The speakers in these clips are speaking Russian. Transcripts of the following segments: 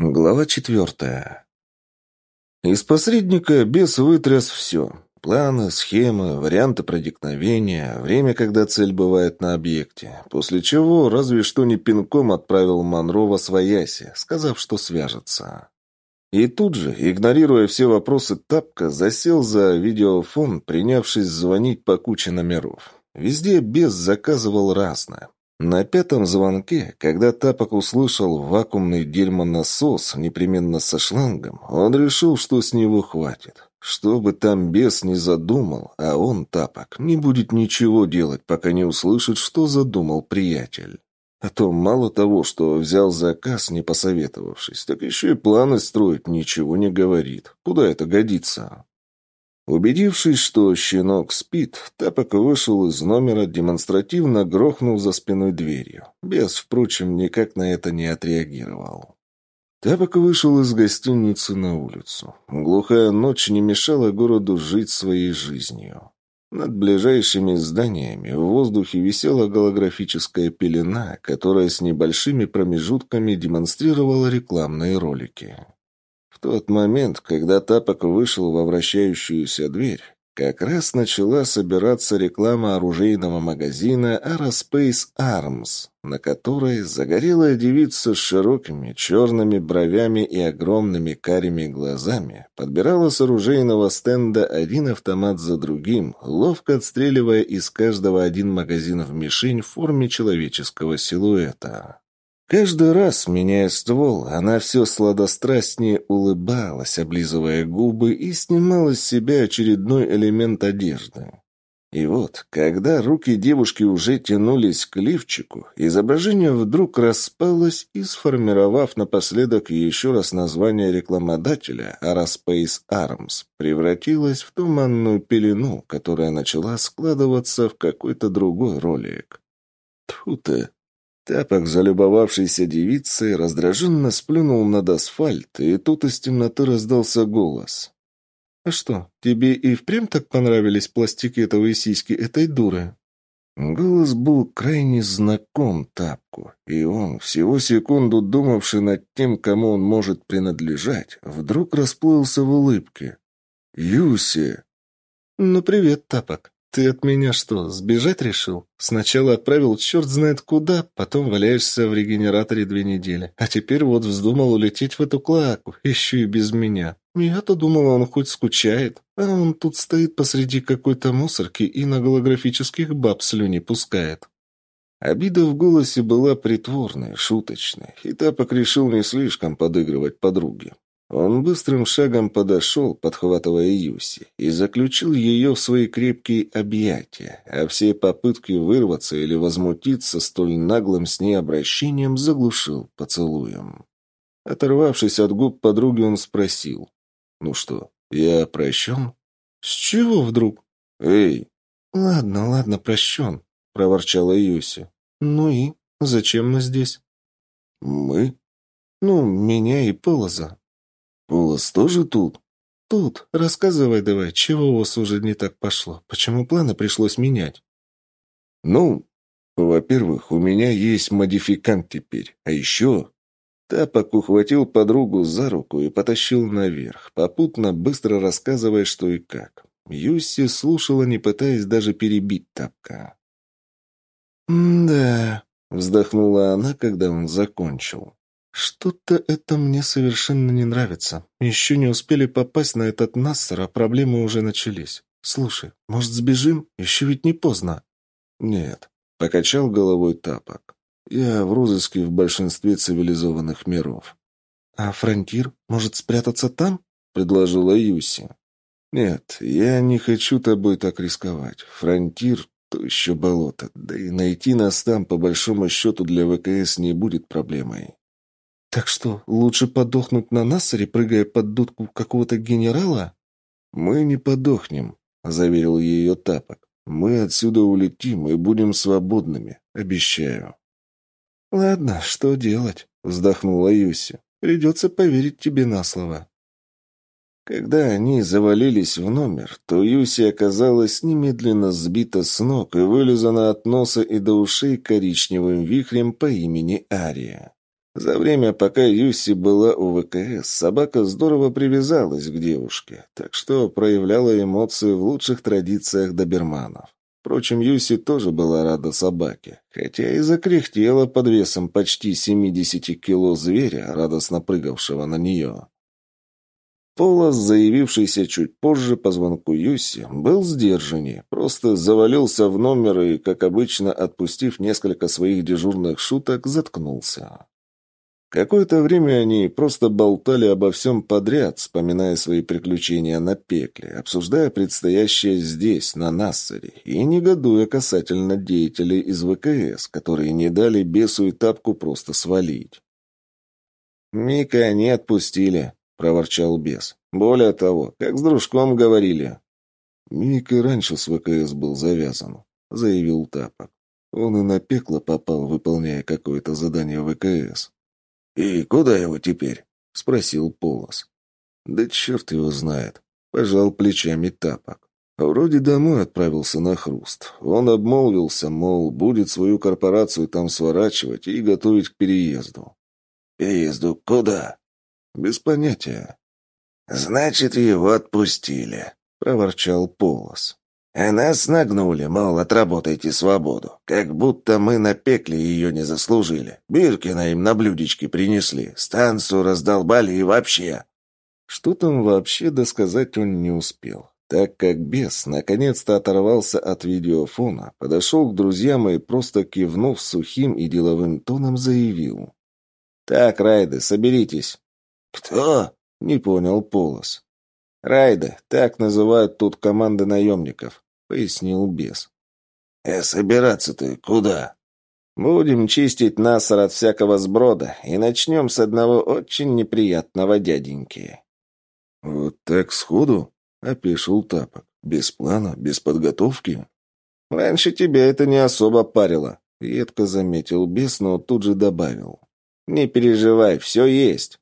Глава четвертая. Из посредника бес вытряс все. Планы, схемы, варианты проникновения, время, когда цель бывает на объекте. После чего разве что не пинком отправил Монро свояси, сказав, что свяжется. И тут же, игнорируя все вопросы Тапка, засел за видеофон, принявшись звонить по куче номеров. Везде бес заказывал разное. На пятом звонке, когда Тапок услышал вакуумный дерьмонасос, непременно со шлангом, он решил, что с него хватит. Что бы там бес не задумал, а он, Тапок, не будет ничего делать, пока не услышит, что задумал приятель. А то мало того, что взял заказ, не посоветовавшись, так еще и планы строить ничего не говорит. Куда это годится? Убедившись, что щенок спит, Тапок вышел из номера, демонстративно грохнув за спиной дверью. Бес, впрочем, никак на это не отреагировал. Тапок вышел из гостиницы на улицу. Глухая ночь не мешала городу жить своей жизнью. Над ближайшими зданиями в воздухе висела голографическая пелена, которая с небольшими промежутками демонстрировала рекламные ролики. Тот момент, когда Тапок вышел во вращающуюся дверь, как раз начала собираться реклама оружейного магазина Aerospace Arms, на которой загорелая девица с широкими черными бровями и огромными карими глазами подбирала с оружейного стенда один автомат за другим, ловко отстреливая из каждого один магазин в мишень в форме человеческого силуэта. Каждый раз, меняя ствол, она все сладострастнее улыбалась, облизывая губы и снимала с себя очередной элемент одежды. И вот, когда руки девушки уже тянулись к лифчику, изображение вдруг распалось и, сформировав напоследок еще раз название рекламодателя Aerospace Arms, превратилось в туманную пелену, которая начала складываться в какой-то другой ролик. Тьфу ты! Тапок, залюбовавшийся девицей, раздраженно сплюнул над асфальт, и тут из темноты раздался голос. «А что, тебе и впрямь так понравились пластикетовые сиськи этой дуры?» Голос был крайне знаком Тапку, и он, всего секунду думавший над тем, кому он может принадлежать, вдруг расплылся в улыбке. «Юси!» «Ну, привет, Тапок!» «Ты от меня что, сбежать решил? Сначала отправил черт знает куда, потом валяешься в регенераторе две недели. А теперь вот вздумал улететь в эту клаку, еще и без меня. Я-то думал, он хоть скучает, а он тут стоит посреди какой-то мусорки и на голографических баб слюни пускает». Обида в голосе была притворной, шуточной, и Тапок решил не слишком подыгрывать подруге. Он быстрым шагом подошел, подхватывая Юси, и заключил ее в свои крепкие объятия, а все попытки вырваться или возмутиться столь наглым с ней обращением заглушил поцелуем. Оторвавшись от губ подруги, он спросил. «Ну что, я прощен?» «С чего вдруг?» «Эй!» «Ладно, ладно, прощен», — проворчала Юси. «Ну и? Зачем мы здесь?» «Мы?» «Ну, меня и Полоза. «Полос тоже тут?» «Тут. Рассказывай давай, чего у вас уже не так пошло? Почему планы пришлось менять?» «Ну, во-первых, у меня есть модификант теперь. А еще...» Тапок ухватил подругу за руку и потащил наверх, попутно быстро рассказывая, что и как. Юси слушала, не пытаясь даже перебить Тапка. «Да», — вздохнула она, когда он закончил. «Что-то это мне совершенно не нравится. Еще не успели попасть на этот Нассер, а проблемы уже начались. Слушай, может, сбежим? Еще ведь не поздно». «Нет», — покачал головой Тапок. «Я в розыске в большинстве цивилизованных миров». «А фронтир? Может, спрятаться там?» — предложила Юси. «Нет, я не хочу тобой так рисковать. Фронтир — то еще болото. Да и найти нас там, по большому счету, для ВКС не будет проблемой». «Так что, лучше подохнуть на Нассере, прыгая под дудку какого-то генерала?» «Мы не подохнем», — заверил ее Тапок. «Мы отсюда улетим и будем свободными, обещаю». «Ладно, что делать?» — вздохнула Юси. «Придется поверить тебе на слово». Когда они завалились в номер, то Юси оказалась немедленно сбита с ног и вылезана от носа и до ушей коричневым вихрем по имени Ария. За время, пока Юси была у ВКС, собака здорово привязалась к девушке, так что проявляла эмоции в лучших традициях доберманов. Впрочем, Юси тоже была рада собаке, хотя и закряхтела под весом почти 70 кило зверя, радостно прыгавшего на нее. Полос, заявившийся чуть позже по звонку Юси, был сдержаннее, просто завалился в номер и, как обычно, отпустив несколько своих дежурных шуток, заткнулся. Какое-то время они просто болтали обо всем подряд, вспоминая свои приключения на пекле, обсуждая предстоящее здесь, на Нассере, и негодуя касательно деятелей из ВКС, которые не дали бесу и тапку просто свалить. «Мика они отпустили», — проворчал бес. «Более того, как с дружком говорили». «Мика раньше с ВКС был завязан», — заявил Тапок. Он и на пекло попал, выполняя какое-то задание ВКС. «И куда его теперь?» — спросил Полос. «Да черт его знает», — пожал плечами тапок. Вроде домой отправился на хруст. Он обмолвился, мол, будет свою корпорацию там сворачивать и готовить к переезду. «Переезду куда?» «Без понятия». «Значит, его отпустили», — проворчал Полос. А нас нагнули, мол, отработайте свободу. Как будто мы на пекле ее не заслужили. Биркина им на блюдечке принесли, станцию раздолбали и вообще. Что там вообще досказать он не успел, так как бес наконец-то оторвался от видеофона, подошел к друзьям и, просто кивнув сухим и деловым тоном, заявил. «Так, Райды, соберитесь». «Кто?» — не понял Полос. «Райды, так называют тут команды наемников. — пояснил бес. «Э, собираться-то куда?» «Будем чистить Насар от всякого сброда и начнем с одного очень неприятного дяденьки». «Вот так сходу?» — опешил Тапок. «Без плана, без подготовки?» «Раньше тебя это не особо парило», — едко заметил бес, но тут же добавил. «Не переживай, все есть».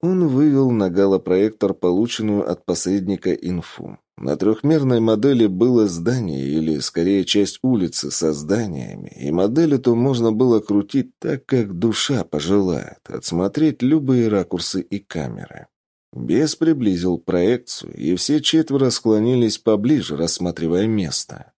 Он вывел на галопроектор полученную от посредника инфу. На трехмерной модели было здание, или скорее часть улицы со зданиями, и модель эту можно было крутить так, как душа пожелает, отсмотреть любые ракурсы и камеры. Бес приблизил проекцию, и все четверо склонились поближе, рассматривая место.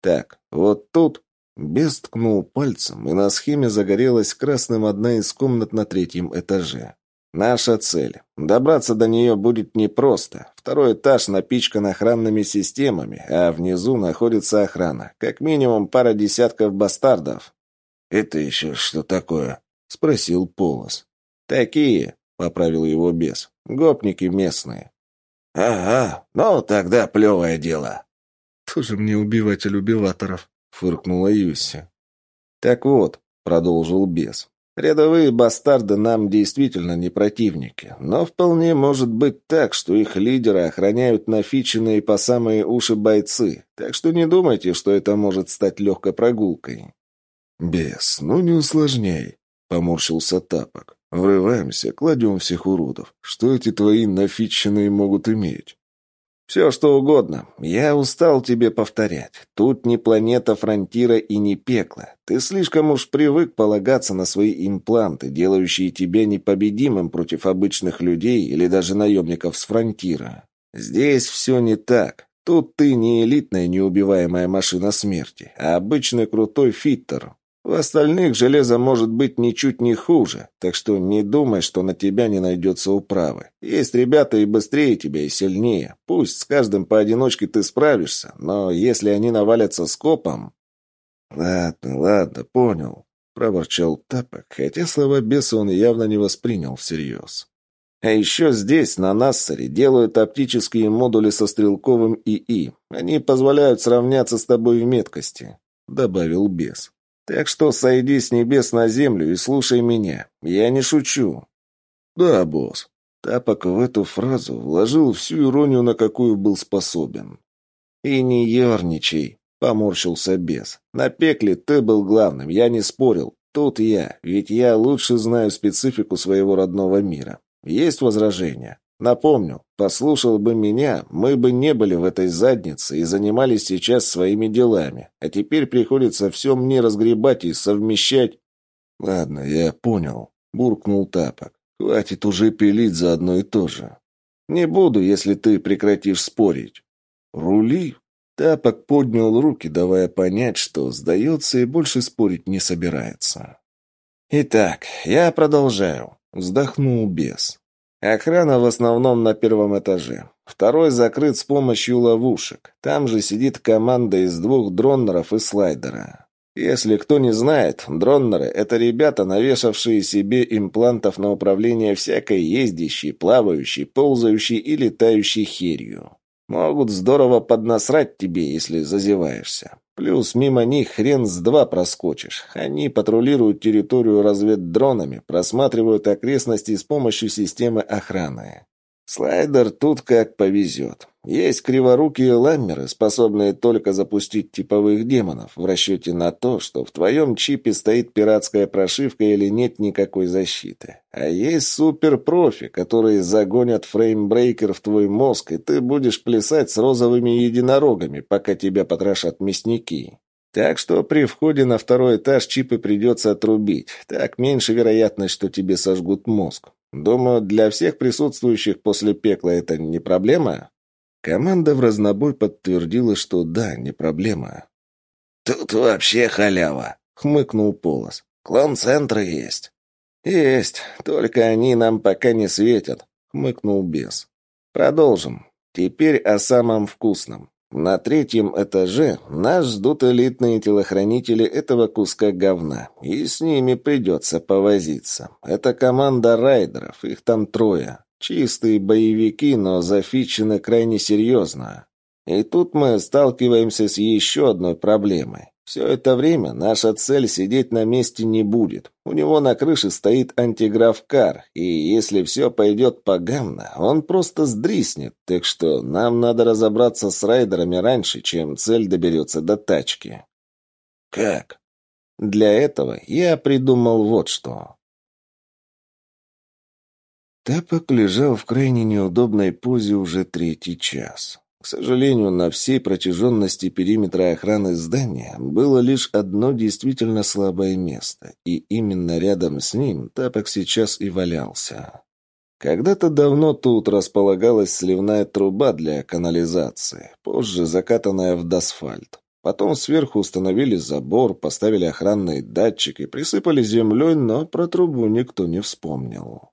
«Так, вот тут...» Бес ткнул пальцем, и на схеме загорелась красным одна из комнат на третьем этаже. Наша цель. Добраться до нее будет непросто. Второй этаж напичкан охранными системами, а внизу находится охрана. Как минимум пара десятков бастардов. «Это еще что такое?» — спросил Полос. «Такие», — поправил его бес. «Гопники местные». «Ага, ну тогда плевое дело». «Тоже мне убиватель убиваторов», — фыркнула Юси. «Так вот», — продолжил бес, Рядовые бастарды нам действительно не противники, но вполне может быть так, что их лидеры охраняют нафиченные по самые уши бойцы, так что не думайте, что это может стать легкой прогулкой. «Бес, ну не усложняй», — поморщился Тапок. «Врываемся, кладем всех уродов. Что эти твои нафиченные могут иметь?» «Все, что угодно. Я устал тебе повторять. Тут не планета Фронтира и не пекло. Ты слишком уж привык полагаться на свои импланты, делающие тебя непобедимым против обычных людей или даже наемников с Фронтира. Здесь все не так. Тут ты не элитная неубиваемая машина смерти, а обычный крутой фиттер, у остальных железо может быть ничуть не хуже, так что не думай, что на тебя не найдется управы. Есть ребята и быстрее тебя, и сильнее. Пусть с каждым поодиночке ты справишься, но если они навалятся скопом... «Ладно, ладно, понял», — проворчал Тапок, хотя слова беса он явно не воспринял всерьез. А еще здесь, на Нассаре, делают оптические модули со стрелковым ИИ. Они позволяют сравняться с тобой в меткости», — добавил бес. Так что сойди с небес на землю и слушай меня. Я не шучу». «Да, босс». Тапок в эту фразу вложил всю иронию, на какую был способен. «И не ерничай», — поморщился бес. «На пекле ты был главным, я не спорил. Тут я, ведь я лучше знаю специфику своего родного мира. Есть возражения?» Напомню, послушал бы меня, мы бы не были в этой заднице и занимались сейчас своими делами. А теперь приходится все мне разгребать и совмещать. «Ладно, я понял», — буркнул Тапок. «Хватит уже пилить за одно и то же». «Не буду, если ты прекратишь спорить». «Рули?» Тапок поднял руки, давая понять, что сдается и больше спорить не собирается. «Итак, я продолжаю», — вздохнул бес. «Охрана в основном на первом этаже. Второй закрыт с помощью ловушек. Там же сидит команда из двух дроннеров и слайдера. Если кто не знает, дроннеры — это ребята, навешавшие себе имплантов на управление всякой ездящей, плавающей, ползающей и летающей херью. Могут здорово поднасрать тебе, если зазеваешься. Плюс мимо них хрен с два проскочишь. Они патрулируют территорию разведдронами, просматривают окрестности с помощью системы охраны. Слайдер тут как повезет. Есть криворукие ламмеры, способные только запустить типовых демонов, в расчете на то, что в твоем чипе стоит пиратская прошивка или нет никакой защиты. А есть суперпрофи, которые загонят фреймбрейкер в твой мозг, и ты будешь плясать с розовыми единорогами, пока тебя потрошат мясники. Так что при входе на второй этаж чипы придется отрубить. Так меньше вероятность, что тебе сожгут мозг. Думаю, для всех присутствующих после пекла это не проблема? Команда в разнобой подтвердила, что да, не проблема. «Тут вообще халява», — хмыкнул Полос. «Клон-центры есть». «Есть, только они нам пока не светят», — хмыкнул бес. «Продолжим. Теперь о самом вкусном. На третьем этаже нас ждут элитные телохранители этого куска говна, и с ними придется повозиться. Это команда райдеров, их там трое. Чистые боевики, но зафичены крайне серьезно. И тут мы сталкиваемся с еще одной проблемой. Все это время наша цель сидеть на месте не будет. У него на крыше стоит антиграфкар, и если все пойдет погано, он просто сдриснет, так что нам надо разобраться с райдерами раньше, чем цель доберется до тачки. Как? Для этого я придумал вот что. Тапок лежал в крайне неудобной позе уже третий час. К сожалению, на всей протяженности периметра охраны здания было лишь одно действительно слабое место, и именно рядом с ним Тапок сейчас и валялся. Когда-то давно тут располагалась сливная труба для канализации, позже закатанная в асфальт. Потом сверху установили забор, поставили охранный датчик и присыпали землей, но про трубу никто не вспомнил.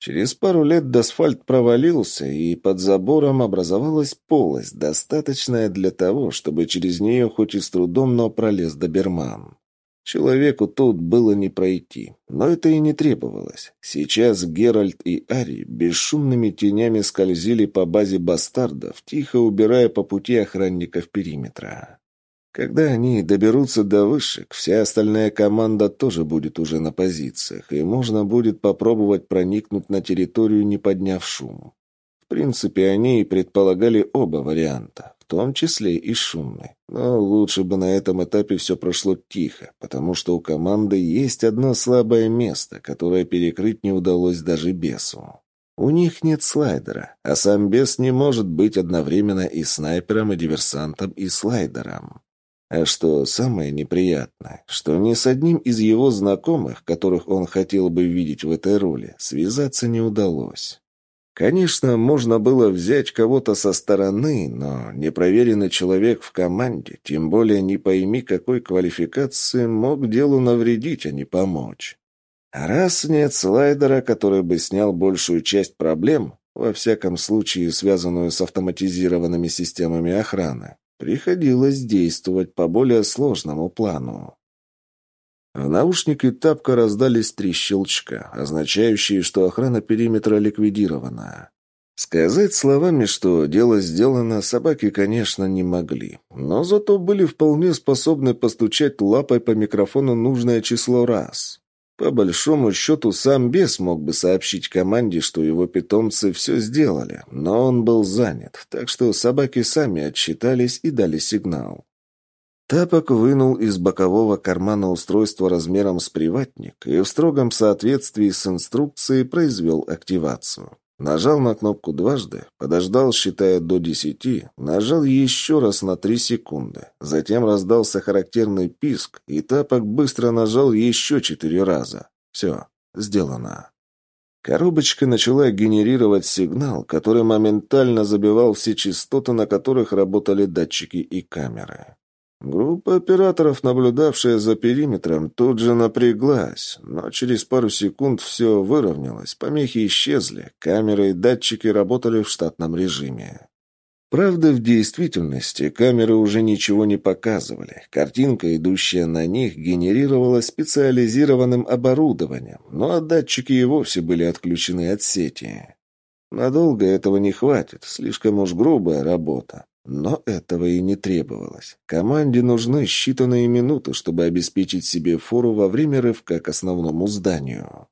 Через пару лет асфальт провалился, и под забором образовалась полость, достаточная для того, чтобы через нее хоть и с трудом, но пролез доберман. Человеку тут было не пройти, но это и не требовалось. Сейчас Геральт и Ари бесшумными тенями скользили по базе бастардов, тихо убирая по пути охранников периметра. Когда они доберутся до вышек, вся остальная команда тоже будет уже на позициях, и можно будет попробовать проникнуть на территорию, не подняв шум. В принципе, они и предполагали оба варианта, в том числе и шумный. Но лучше бы на этом этапе все прошло тихо, потому что у команды есть одно слабое место, которое перекрыть не удалось даже бесу. У них нет слайдера, а сам бес не может быть одновременно и снайпером, и диверсантом, и слайдером. А что самое неприятное, что ни с одним из его знакомых, которых он хотел бы видеть в этой роли, связаться не удалось. Конечно, можно было взять кого-то со стороны, но непроверенный человек в команде, тем более не пойми какой квалификации, мог делу навредить, а не помочь. А раз нет слайдера, который бы снял большую часть проблем, во всяком случае связанную с автоматизированными системами охраны, Приходилось действовать по более сложному плану. В наушнике тапка раздались три щелчка, означающие, что охрана периметра ликвидирована. Сказать словами, что дело сделано, собаки, конечно, не могли, но зато были вполне способны постучать лапой по микрофону нужное число раз. По большому счету, сам бес мог бы сообщить команде, что его питомцы все сделали, но он был занят, так что собаки сами отсчитались и дали сигнал. Тапок вынул из бокового кармана устройство размером с приватник и в строгом соответствии с инструкцией произвел активацию. Нажал на кнопку дважды, подождал, считая до десяти, нажал еще раз на три секунды. Затем раздался характерный писк, и тапок быстро нажал еще четыре раза. Все, сделано. Коробочка начала генерировать сигнал, который моментально забивал все частоты, на которых работали датчики и камеры. Группа операторов, наблюдавшая за периметром, тут же напряглась, но через пару секунд все выровнялось, помехи исчезли, камеры и датчики работали в штатном режиме. Правда, в действительности камеры уже ничего не показывали. Картинка, идущая на них, генерировалась специализированным оборудованием, но а датчики и вовсе были отключены от сети. Надолго этого не хватит, слишком уж грубая работа. Но этого и не требовалось. Команде нужны считанные минуты, чтобы обеспечить себе фору во время рывка к основному зданию.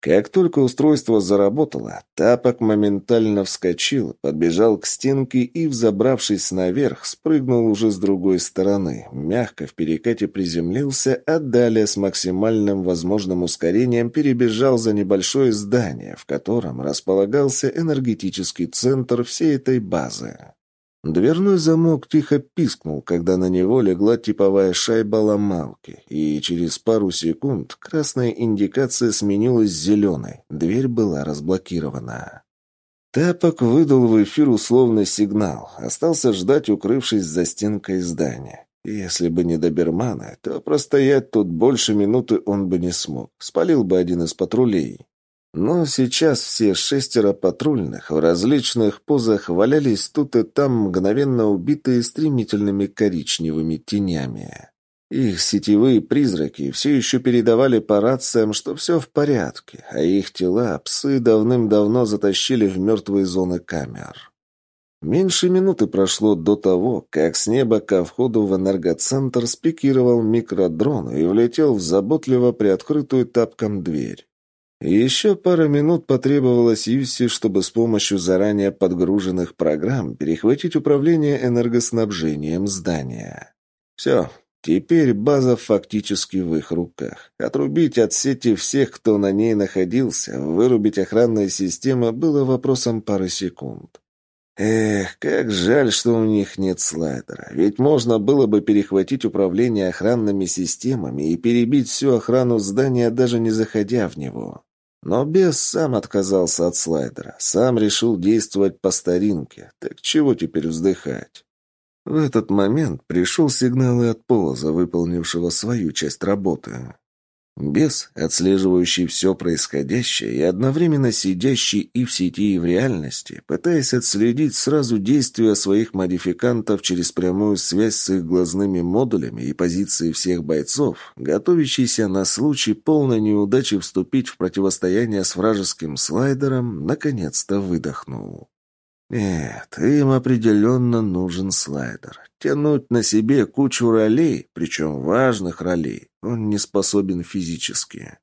Как только устройство заработало, тапок моментально вскочил, подбежал к стенке и, взобравшись наверх, спрыгнул уже с другой стороны, мягко в перекате приземлился, а далее с максимальным возможным ускорением перебежал за небольшое здание, в котором располагался энергетический центр всей этой базы. Дверной замок тихо пискнул, когда на него легла типовая шайба ломалки, и через пару секунд красная индикация сменилась зеленой. Дверь была разблокирована. Тапок выдал в эфир условный сигнал. Остался ждать, укрывшись за стенкой здания. Если бы не доберманы, то простоять тут больше минуты он бы не смог. Спалил бы один из патрулей. Но сейчас все шестеро патрульных в различных позах валялись тут и там, мгновенно убитые стремительными коричневыми тенями. Их сетевые призраки все еще передавали по рациям, что все в порядке, а их тела псы давным-давно затащили в мертвые зоны камер. Меньше минуты прошло до того, как с неба ко входу в энергоцентр спикировал микродрон и влетел в заботливо приоткрытую тапком дверь. Еще пара минут потребовалось Юси, чтобы с помощью заранее подгруженных программ перехватить управление энергоснабжением здания. Все, теперь база фактически в их руках. Отрубить от сети всех, кто на ней находился, вырубить охранные системы было вопросом пары секунд. Эх, как жаль, что у них нет слайдера. Ведь можно было бы перехватить управление охранными системами и перебить всю охрану здания, даже не заходя в него. Но бес сам отказался от слайдера, сам решил действовать по старинке. Так чего теперь вздыхать? В этот момент пришел сигнал и от Полоза, выполнившего свою часть работы. Бес, отслеживающий все происходящее и одновременно сидящий и в сети, и в реальности, пытаясь отследить сразу действия своих модификантов через прямую связь с их глазными модулями и позиции всех бойцов, готовящийся на случай полной неудачи вступить в противостояние с вражеским слайдером, наконец-то выдохнул. Нет, им определенно нужен слайдер. Тянуть на себе кучу ролей, причем важных ролей, он не способен физически.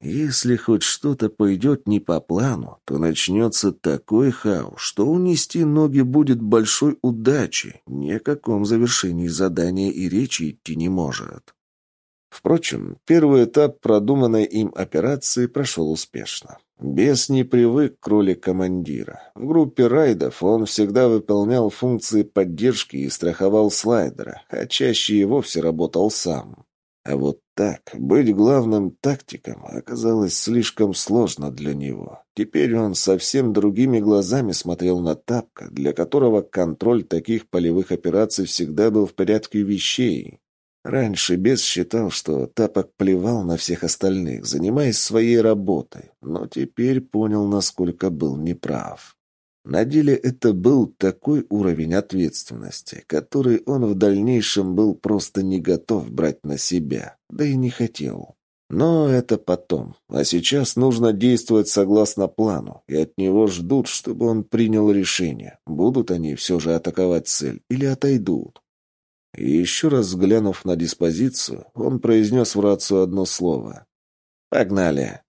Если хоть что-то пойдет не по плану, то начнется такой хаос, что унести ноги будет большой удачей, ни о каком завершении задания и речи идти не может. Впрочем, первый этап продуманной им операции прошел успешно. Бес не привык к роли командира. В группе райдов он всегда выполнял функции поддержки и страховал слайдера, а чаще и вовсе работал сам. А вот так, быть главным тактиком оказалось слишком сложно для него. Теперь он совсем другими глазами смотрел на Тапка, для которого контроль таких полевых операций всегда был в порядке вещей. Раньше Бес считал, что Тапок плевал на всех остальных, занимаясь своей работой, но теперь понял, насколько был неправ. На деле это был такой уровень ответственности, который он в дальнейшем был просто не готов брать на себя, да и не хотел. Но это потом. А сейчас нужно действовать согласно плану, и от него ждут, чтобы он принял решение, будут они все же атаковать цель или отойдут. И еще раз взглянув на диспозицию, он произнес в рацию одно слово. «Погнали!»